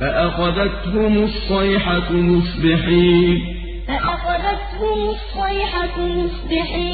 فأخذتهم الصيحة مصبحين. فأخذتهم الصيحة مصبحين.